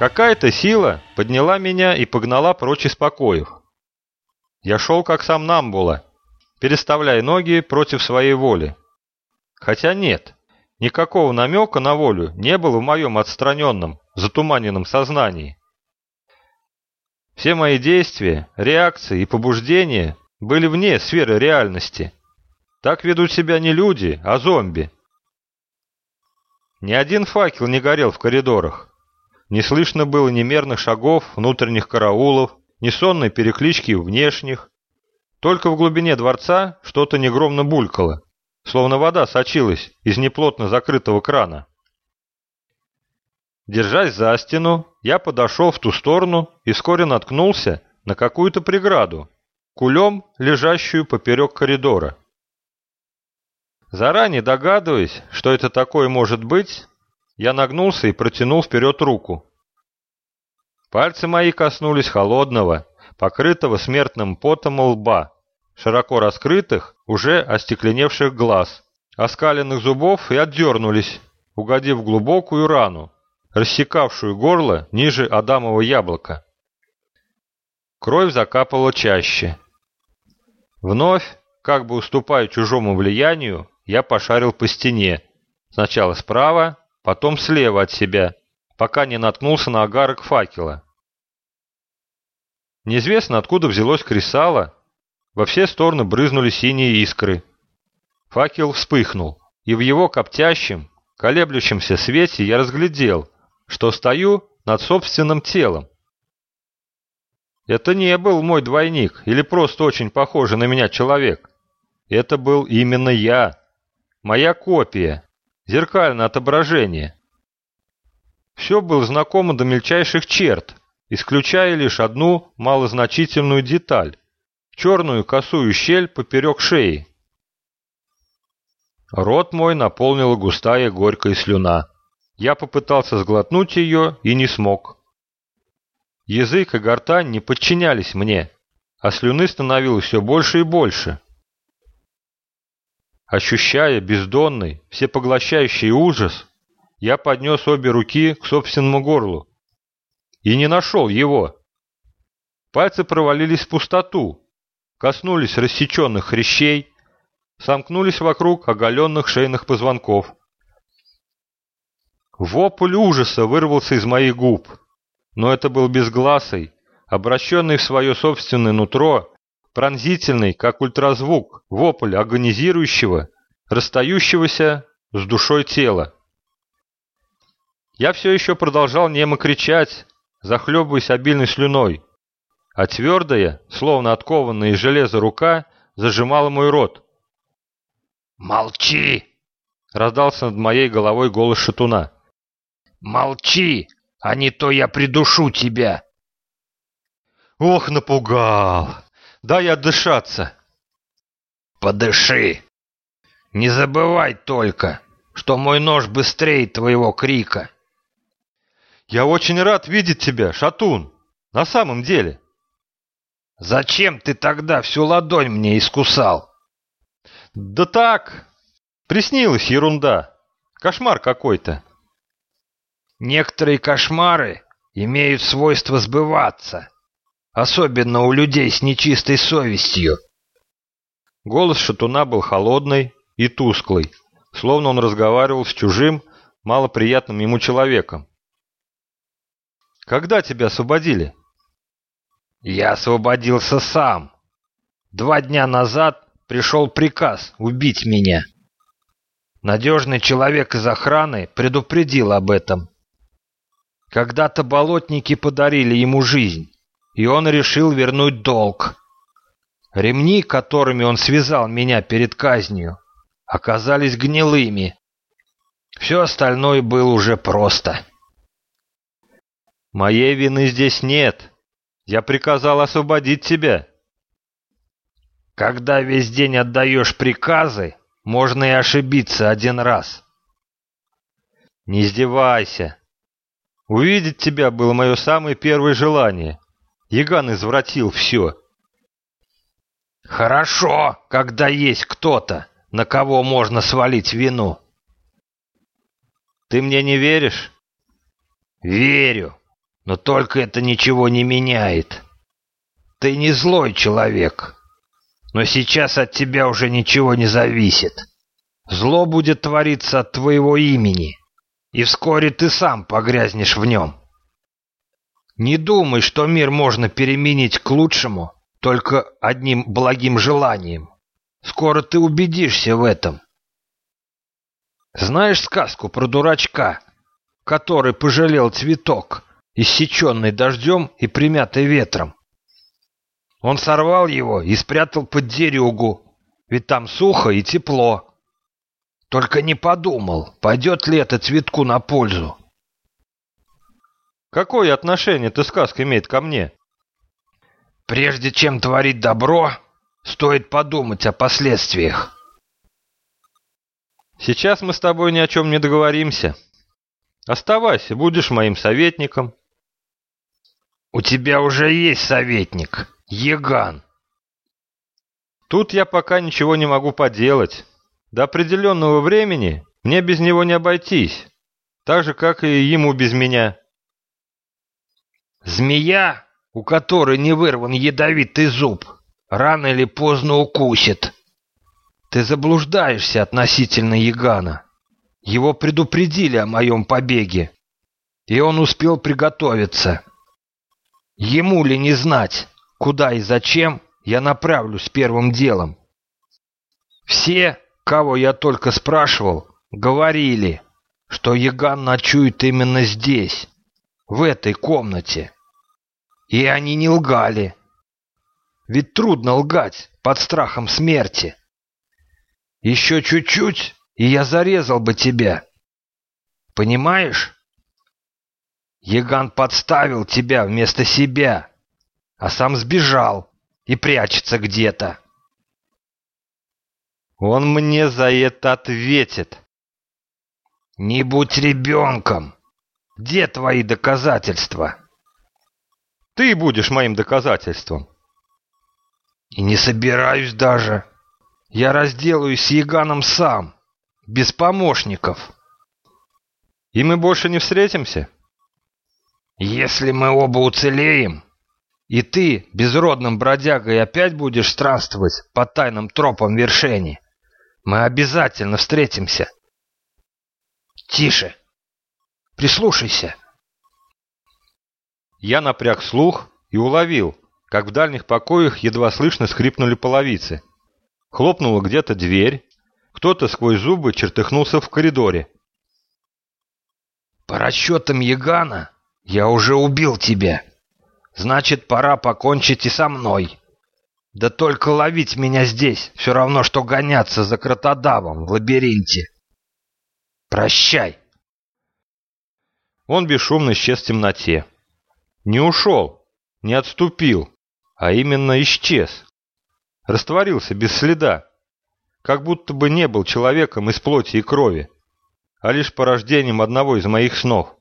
Какая-то сила подняла меня и погнала прочь из покоев. Я шел как сам Намбула, переставляя ноги против своей воли. Хотя нет, никакого намека на волю не было в моем отстраненном, затуманенном сознании. Все мои действия, реакции и побуждения были вне сферы реальности. Так ведут себя не люди, а зомби. Ни один факел не горел в коридорах. Не слышно было ни мерных шагов внутренних караулов, ни сонной переклички внешних. Только в глубине дворца что-то негромно булькало, словно вода сочилась из неплотно закрытого крана. Держась за стену, я подошел в ту сторону и вскоре наткнулся на какую-то преграду, кулем, лежащую поперек коридора. Заранее догадываясь, что это такое может быть, я нагнулся и протянул вперед руку. Пальцы мои коснулись холодного, покрытого смертным потом лба, широко раскрытых, уже остекленевших глаз, оскаленных зубов и отдернулись, угодив в глубокую рану, рассекавшую горло ниже адамового яблока. Кровь закапала чаще. Вновь, как бы уступая чужому влиянию, я пошарил по стене. Сначала справа, потом слева от себя, пока не наткнулся на огарок факела. Неизвестно, откуда взялось кресало. Во все стороны брызнули синие искры. Факел вспыхнул, и в его коптящем, колеблющемся свете я разглядел, что стою над собственным телом. Это не был мой двойник или просто очень похожий на меня человек. Это был именно я. Моя копия, зеркальное отображение. Все было знакомо до мельчайших черт, исключая лишь одну малозначительную деталь – черную косую щель поперек шеи. Рот мой наполнила густая горькая слюна. Я попытался сглотнуть ее и не смог. Язык и гортань не подчинялись мне, а слюны становилось все больше и больше. Ощущая бездонный, всепоглощающий ужас, я поднес обе руки к собственному горлу и не нашел его. Пальцы провалились в пустоту, коснулись рассеченных хрящей, сомкнулись вокруг оголенных шейных позвонков. Вопль ужаса вырвался из моих губ, но это был безгласый, обращенный в свое собственное нутро пронзительный, как ультразвук, вопль агонизирующего, расстающегося с душой тела. Я все еще продолжал немо кричать, захлебываясь обильной слюной, а твердая, словно откованная из железа рука, зажимала мой рот. «Молчи!» — раздался над моей головой голос шатуна. «Молчи, а не то я придушу тебя!» «Ох, напугал! Дай отдышаться. Подыши. Не забывай только, что мой нож быстрее твоего крика. Я очень рад видеть тебя, Шатун. На самом деле. Зачем ты тогда всю ладонь мне искусал? Да так. Приснилась ерунда. Кошмар какой-то. Некоторые кошмары имеют свойство сбываться особенно у людей с нечистой совестью. Голос шатуна был холодный и тусклый, словно он разговаривал с чужим, малоприятным ему человеком. «Когда тебя освободили?» «Я освободился сам. Два дня назад пришел приказ убить меня. Надежный человек из охраны предупредил об этом. Когда-то болотники подарили ему жизнь и он решил вернуть долг. Ремни, которыми он связал меня перед казнью, оказались гнилыми. Все остальное было уже просто. «Моей вины здесь нет. Я приказал освободить тебя». «Когда весь день отдаешь приказы, можно и ошибиться один раз». «Не издевайся. Увидеть тебя было мое самое первое желание. Яган извратил все. Хорошо, когда есть кто-то, на кого можно свалить вину. Ты мне не веришь? Верю. Но только это ничего не меняет. Ты не злой человек, но сейчас от тебя уже ничего не зависит. Зло будет твориться от твоего имени, и вскоре ты сам погрязнешь в нем. Не думай, что мир можно переменить к лучшему только одним благим желанием. Скоро ты убедишься в этом. Знаешь сказку про дурачка, который пожалел цветок, иссеченный дождем и примятый ветром? Он сорвал его и спрятал под дерюгу, ведь там сухо и тепло. Только не подумал, пойдет ли это цветку на пользу. Какое отношение эта сказка имеет ко мне? Прежде чем творить добро, стоит подумать о последствиях. Сейчас мы с тобой ни о чем не договоримся. Оставайся, будешь моим советником. У тебя уже есть советник, Еган. Тут я пока ничего не могу поделать. До определенного времени мне без него не обойтись, так же, как и ему без меня. Змея, у которой не вырван ядовитый зуб, рано или поздно укусит. Ты заблуждаешься относительно Ягана. Его предупредили о моем побеге, и он успел приготовиться. Ему ли не знать, куда и зачем я направлюсь первым делом? Все, кого я только спрашивал, говорили, что Яган ночует именно здесь, в этой комнате. И они не лгали. Ведь трудно лгать под страхом смерти. Еще чуть-чуть, и я зарезал бы тебя. Понимаешь? Яган подставил тебя вместо себя, а сам сбежал и прячется где-то. Он мне за это ответит. Не будь ребенком. Где твои доказательства? Ты будешь моим доказательством. И не собираюсь даже. Я разделаюсь с Яганом сам, без помощников. И мы больше не встретимся? Если мы оба уцелеем, и ты, безродным бродягой, опять будешь странствовать по тайным тропам вершени, мы обязательно встретимся. Тише. Прислушайся. Я напряг слух и уловил, как в дальних покоях едва слышно скрипнули половицы. Хлопнула где-то дверь, кто-то сквозь зубы чертыхнулся в коридоре. «По расчетам Ягана, я уже убил тебя. Значит, пора покончить и со мной. Да только ловить меня здесь все равно, что гоняться за кротодавом в лабиринте. Прощай!» Он бесшумно исчез в темноте. Не ушел, не отступил, а именно исчез. Растворился без следа, как будто бы не был человеком из плоти и крови, а лишь порождением одного из моих снов.